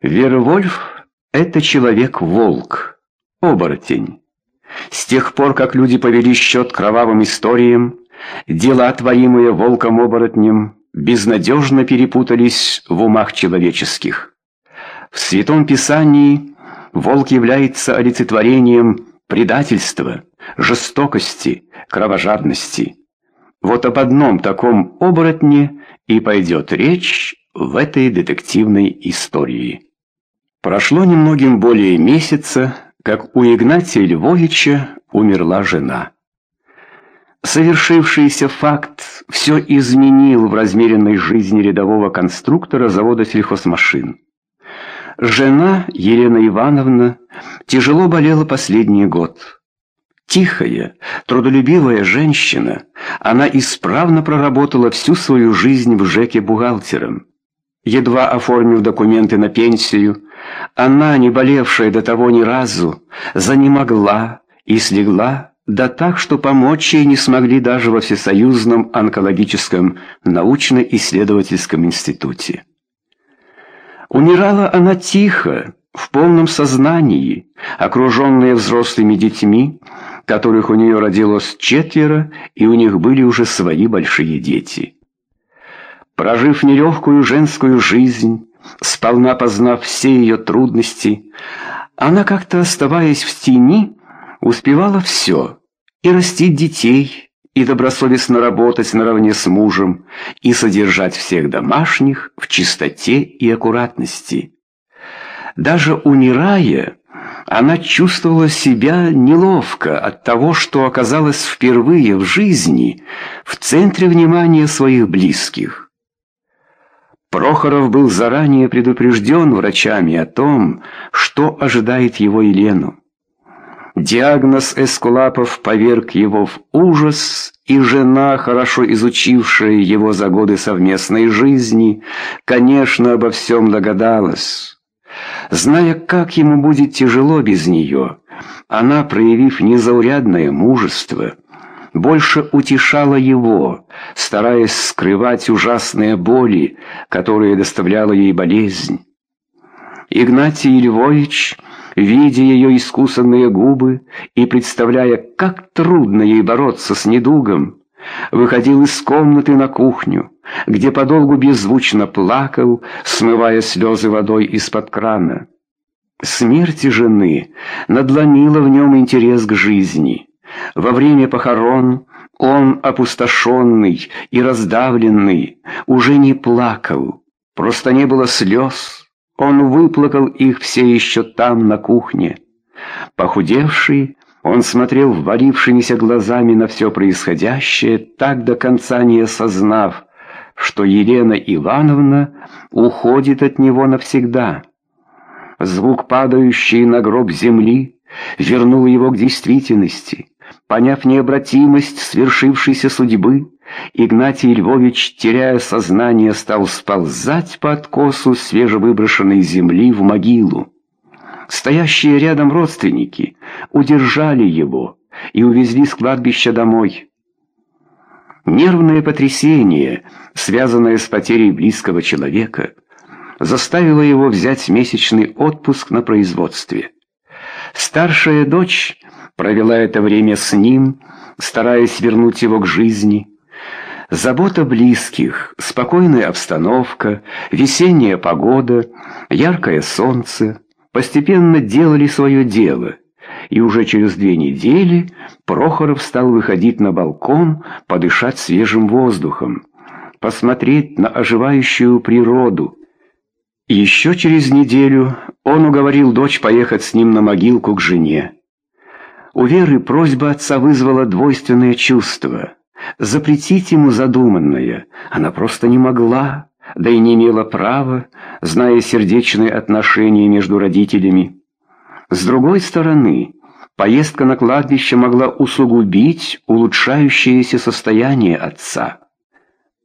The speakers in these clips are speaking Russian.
Вервольф — это человек-волк, оборотень. С тех пор, как люди повели счет кровавым историям, дела, творимые волком-оборотнем, безнадежно перепутались в умах человеческих. В Святом Писании волк является олицетворением предательства, жестокости, кровожадности. Вот об одном таком оборотне и пойдет речь в этой детективной истории. Прошло немногим более месяца, как у Игнатия Львовича умерла жена. Совершившийся факт все изменил в размеренной жизни рядового конструктора завода сельхозмашин. Жена, Елена Ивановна, тяжело болела последний год. Тихая, трудолюбивая женщина, она исправно проработала всю свою жизнь в ЖЭКе бухгалтером. Едва оформив документы на пенсию, она, не болевшая до того ни разу, занемогла и слегла, да так, что помочь ей не смогли даже во Всесоюзном онкологическом научно-исследовательском институте. Умирала она тихо, в полном сознании, окруженная взрослыми детьми, которых у нее родилось четверо, и у них были уже свои большие дети. Прожив нелегкую женскую жизнь, сполна познав все ее трудности, она как-то, оставаясь в тени, успевала все — и растить детей, и добросовестно работать наравне с мужем, и содержать всех домашних в чистоте и аккуратности. Даже умирая, она чувствовала себя неловко от того, что оказалась впервые в жизни в центре внимания своих близких. Прохоров был заранее предупрежден врачами о том, что ожидает его Елену. Диагноз Эскулапов поверг его в ужас, и жена, хорошо изучившая его за годы совместной жизни, конечно, обо всем догадалась. Зная, как ему будет тяжело без нее, она, проявив незаурядное мужество, больше утешала его, стараясь скрывать ужасные боли, которые доставляла ей болезнь. Игнатий Львович, видя ее искусанные губы и представляя, как трудно ей бороться с недугом, выходил из комнаты на кухню, где подолгу беззвучно плакал, смывая слезы водой из-под крана. Смерть жены надломила в нем интерес к жизни. Во время похорон он, опустошенный и раздавленный, уже не плакал, просто не было слез. Он выплакал их все еще там, на кухне. Похудевший, он смотрел ввалившимися глазами на все происходящее, так до конца не осознав, что Елена Ивановна уходит от него навсегда. Звук, падающий на гроб земли, вернул его к действительности. Поняв необратимость свершившейся судьбы, Игнатий Львович, теряя сознание, стал сползать по откосу свежевыброшенной земли в могилу. Стоящие рядом родственники удержали его и увезли с кладбища домой. Нервное потрясение, связанное с потерей близкого человека, заставило его взять месячный отпуск на производстве. Старшая дочь провела это время с ним, стараясь вернуть его к жизни. Забота близких, спокойная обстановка, весенняя погода, яркое солнце постепенно делали свое дело, и уже через две недели Прохоров стал выходить на балкон, подышать свежим воздухом, посмотреть на оживающую природу. Еще через неделю он уговорил дочь поехать с ним на могилку к жене. У Веры просьба отца вызвала двойственное чувство. Запретить ему задуманное она просто не могла, да и не имела права, зная сердечные отношения между родителями. С другой стороны, поездка на кладбище могла усугубить улучшающееся состояние отца.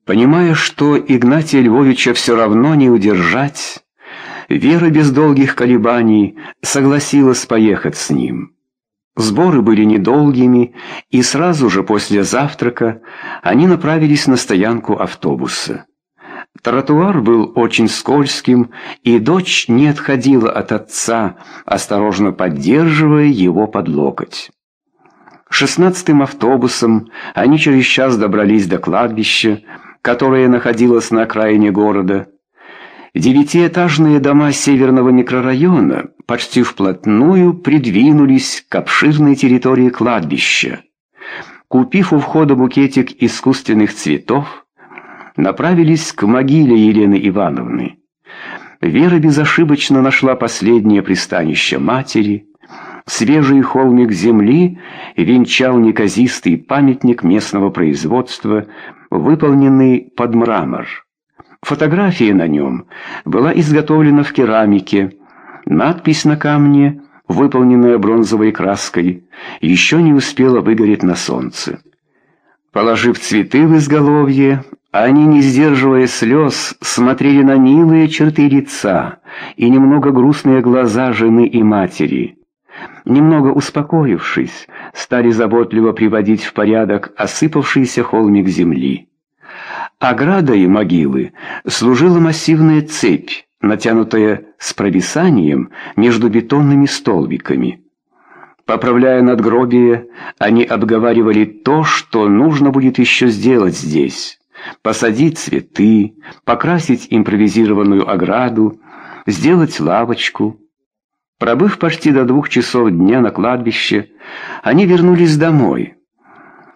Понимая, что Игнатия Львовича все равно не удержать, Вера без долгих колебаний согласилась поехать с ним. Сборы были недолгими, и сразу же после завтрака они направились на стоянку автобуса. Тротуар был очень скользким, и дочь не отходила от отца, осторожно поддерживая его под локоть. Шестнадцатым автобусом они через час добрались до кладбища, которое находилось на окраине города. Девятиэтажные дома северного микрорайона почти вплотную придвинулись к обширной территории кладбища. Купив у входа букетик искусственных цветов, направились к могиле Елены Ивановны. Вера безошибочно нашла последнее пристанище матери. Свежий холмик земли венчал неказистый памятник местного производства, выполненный под мрамор. Фотография на нем была изготовлена в керамике. Надпись на камне, выполненная бронзовой краской, еще не успела выгореть на солнце. Положив цветы в изголовье, они, не сдерживая слез, смотрели на милые черты лица и немного грустные глаза жены и матери. Немного успокоившись, стали заботливо приводить в порядок осыпавшийся холмик земли. Оградой могилы служила массивная цепь, натянутая с провисанием между бетонными столбиками. Поправляя надгробие, они обговаривали то, что нужно будет еще сделать здесь посадить цветы, покрасить импровизированную ограду, сделать лавочку. Пробыв почти до двух часов дня на кладбище, они вернулись домой.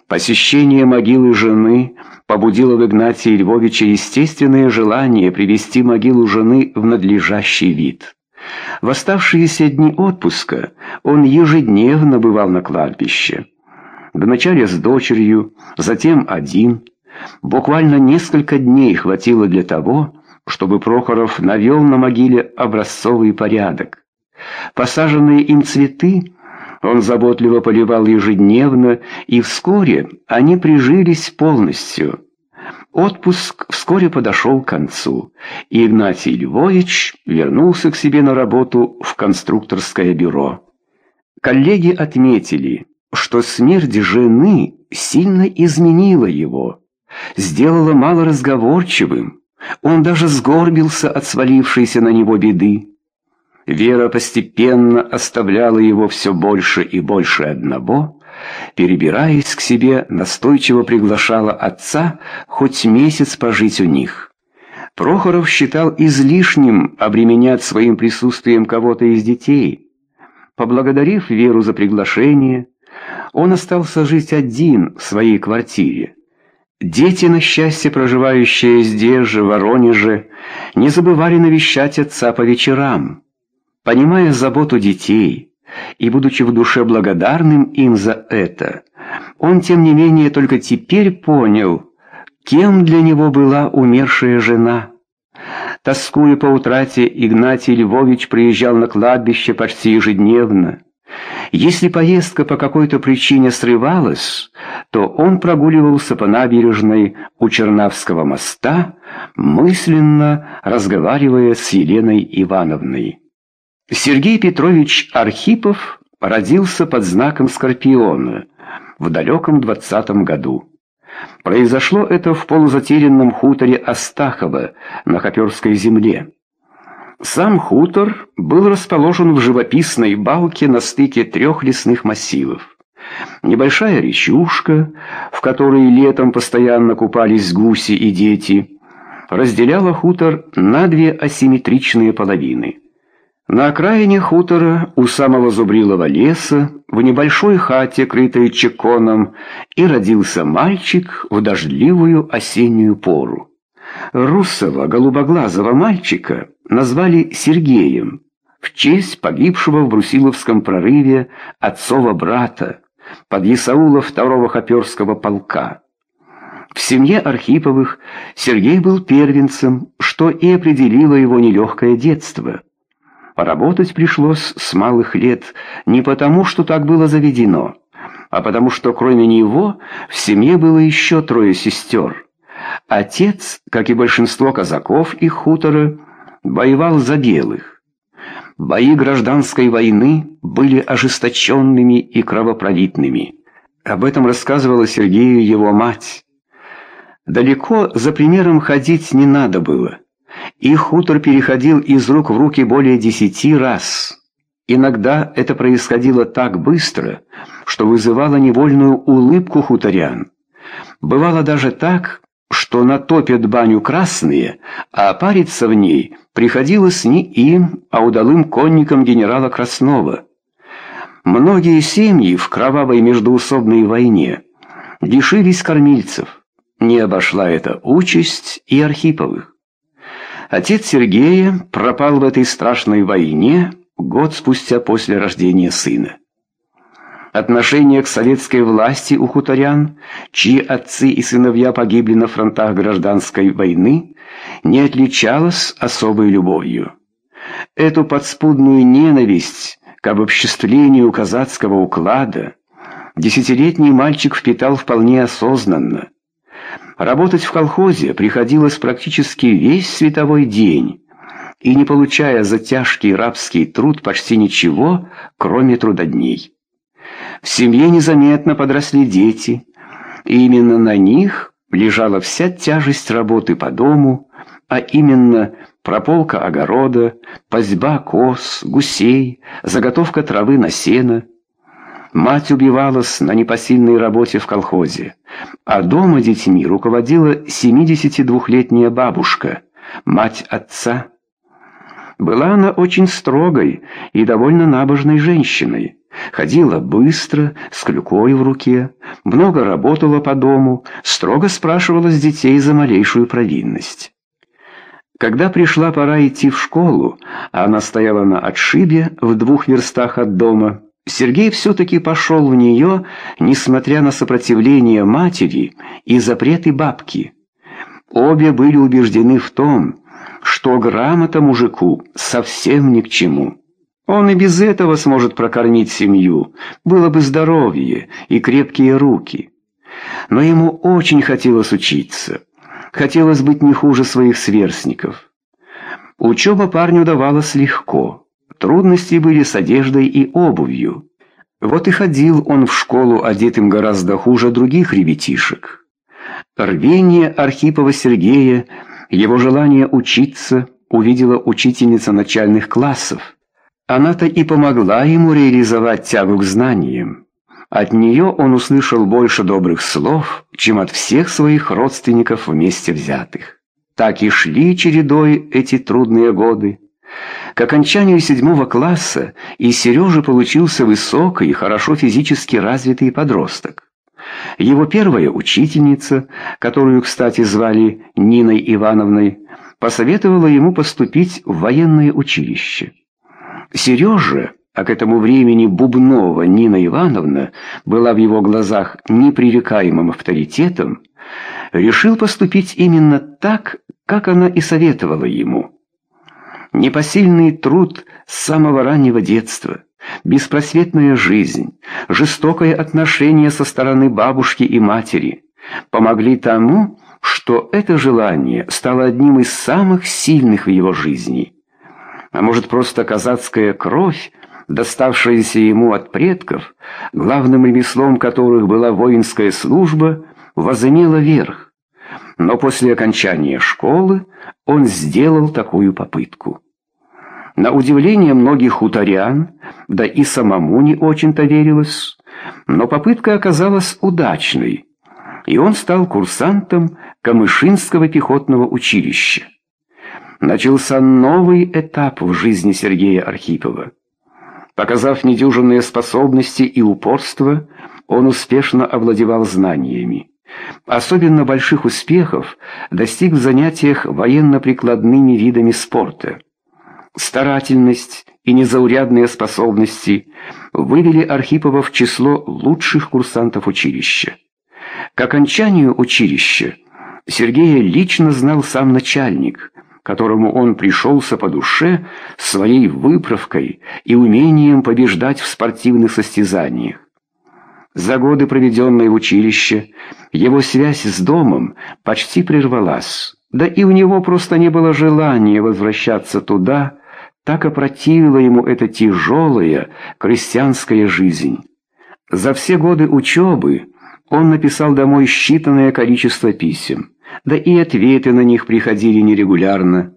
Посещение могилы жены побудило в Игнатии Львовича естественное желание привести могилу жены в надлежащий вид. В оставшиеся дни отпуска он ежедневно бывал на кладбище. Вначале с дочерью, затем один – Буквально несколько дней хватило для того, чтобы Прохоров навел на могиле образцовый порядок. Посаженные им цветы он заботливо поливал ежедневно, и вскоре они прижились полностью. Отпуск вскоре подошел к концу, и Игнатий Львович вернулся к себе на работу в конструкторское бюро. Коллеги отметили, что смерть жены сильно изменила его сделала малоразговорчивым. Он даже сгорбился от свалившейся на него беды. Вера постепенно оставляла его все больше и больше одного, перебираясь к себе, настойчиво приглашала отца хоть месяц пожить у них. Прохоров считал излишним обременять своим присутствием кого-то из детей. Поблагодарив Веру за приглашение, он остался жить один в своей квартире. Дети, на счастье проживающие здесь же, в Воронеже, не забывали навещать отца по вечерам. Понимая заботу детей и будучи в душе благодарным им за это, он, тем не менее, только теперь понял, кем для него была умершая жена. Тоскуя по утрате, Игнатий Львович приезжал на кладбище почти ежедневно. Если поездка по какой-то причине срывалась, то он прогуливался по набережной у Чернавского моста, мысленно разговаривая с Еленой Ивановной. Сергей Петрович Архипов родился под знаком Скорпиона в далеком двадцатом году. Произошло это в полузатерянном хуторе Астахова на Хоперской земле. Сам хутор был расположен в живописной балке на стыке трех лесных массивов. Небольшая речушка, в которой летом постоянно купались гуси и дети, разделяла хутор на две асимметричные половины. На окраине хутора, у самого зубрилого леса, в небольшой хате, крытой чеконом, и родился мальчик в дождливую осеннюю пору. Русого голубоглазого мальчика назвали Сергеем в честь погибшего в Брусиловском прорыве отцова брата, под Исаула второго хоперского полка. В семье Архиповых Сергей был первенцем, что и определило его нелегкое детство. Поработать пришлось с малых лет не потому, что так было заведено, а потому что кроме него в семье было еще трое сестер. Отец, как и большинство казаков и хутора, воевал за белых. Бои гражданской войны были ожесточенными и кровопролитными. Об этом рассказывала Сергею его мать. Далеко за примером ходить не надо было. И хутор переходил из рук в руки более десяти раз. Иногда это происходило так быстро, что вызывало невольную улыбку хуторян. Бывало даже так, что натопят баню красные, а париться в ней приходилось не им, а удалым конникам генерала Краснова. Многие семьи в кровавой междоусобной войне лишились кормильцев. Не обошла эта участь и Архиповых. Отец Сергея пропал в этой страшной войне год спустя после рождения сына. Отношение к советской власти у хуторян, чьи отцы и сыновья погибли на фронтах гражданской войны, не отличалось особой любовью. Эту подспудную ненависть к обобществлению казацкого уклада десятилетний мальчик впитал вполне осознанно. Работать в колхозе приходилось практически весь световой день, и не получая за тяжкий рабский труд почти ничего, кроме трудодней. В семье незаметно подросли дети, и именно на них лежала вся тяжесть работы по дому, а именно прополка огорода, пастьба коз, гусей, заготовка травы на сено – Мать убивалась на непосильной работе в колхозе, а дома детьми руководила 72-летняя бабушка, мать отца. Была она очень строгой и довольно набожной женщиной. Ходила быстро, с клюкой в руке, много работала по дому, строго спрашивала с детей за малейшую провинность. Когда пришла пора идти в школу, а она стояла на отшибе в двух верстах от дома, Сергей все-таки пошел в нее, несмотря на сопротивление матери и запреты бабки. Обе были убеждены в том, что грамота мужику совсем ни к чему. Он и без этого сможет прокормить семью, было бы здоровье и крепкие руки. Но ему очень хотелось учиться, хотелось быть не хуже своих сверстников. Учеба парню давалась легко. Трудности были с одеждой и обувью. Вот и ходил он в школу одетым гораздо хуже других ребятишек. Рвение Архипова Сергея, его желание учиться, увидела учительница начальных классов. Она-то и помогла ему реализовать тягу к знаниям. От нее он услышал больше добрых слов, чем от всех своих родственников вместе взятых. Так и шли чередой эти трудные годы. К окончанию седьмого класса из Сережи получился высокий и хорошо физически развитый подросток. Его первая учительница, которую, кстати, звали Ниной Ивановной, посоветовала ему поступить в военное училище. Сережа, а к этому времени Бубнова Нина Ивановна была в его глазах непререкаемым авторитетом, решил поступить именно так, как она и советовала ему – Непосильный труд с самого раннего детства, беспросветная жизнь, жестокое отношение со стороны бабушки и матери помогли тому, что это желание стало одним из самых сильных в его жизни. А может, просто казацкая кровь, доставшаяся ему от предков, главным ремеслом которых была воинская служба, возымела верх. Но после окончания школы он сделал такую попытку. На удивление многих хуторян, да и самому не очень-то верилось, но попытка оказалась удачной, и он стал курсантом Камышинского пехотного училища. Начался новый этап в жизни Сергея Архипова. Показав недюжинные способности и упорство, он успешно овладевал знаниями. Особенно больших успехов достиг в занятиях военно-прикладными видами спорта. Старательность и незаурядные способности вывели Архипова в число лучших курсантов училища. К окончанию училища Сергея лично знал сам начальник, которому он пришелся по душе своей выправкой и умением побеждать в спортивных состязаниях. За годы, проведенные в училище, его связь с домом почти прервалась, да и у него просто не было желания возвращаться туда, так опротивила ему эта тяжелая крестьянская жизнь. За все годы учебы он написал домой считанное количество писем, да и ответы на них приходили нерегулярно.